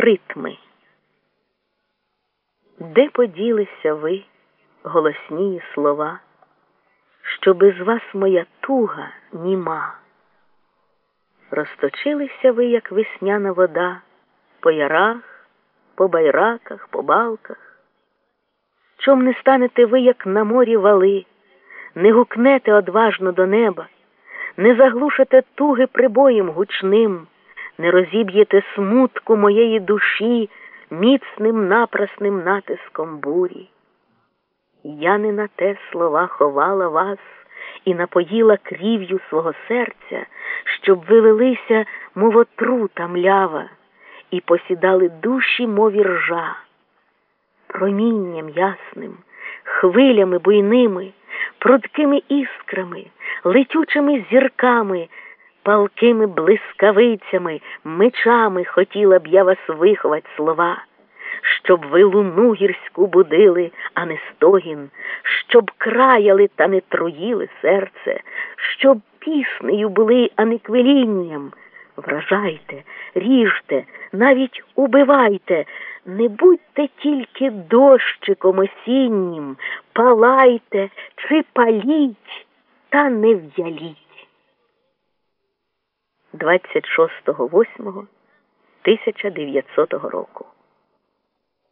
Ритми. Де поділися ви, голоснії слова, що без вас моя туга німа? Розточилися ви, як весняна вода, по ярах, по байраках, по балках. Чом не станете ви, як на морі вали, не гукнете одважно до неба, не заглушите туги прибоєм гучним, не розіб'єте смутку моєї душі міцним напрасним натиском бурі. Я не на те слова ховала вас і напоїла крів'ю свого серця, щоб ви велися, мов отрута млява, і посідали душі, мові ржа, промінням ясним, хвилями буйними, прудкими іскрами, летючими зірками, палкими блискавицями, мечами хотіла б я вас виховать слова щоб ви луну гірську будили, а не стогін, щоб краяли та не труїли серце, щоб піснею були, а не квилінням. Вражайте, ріжте, навіть убивайте, не будьте тільки дощиком осіннім, палайте чи паліть, та не в'яліть. 26.08.1900 року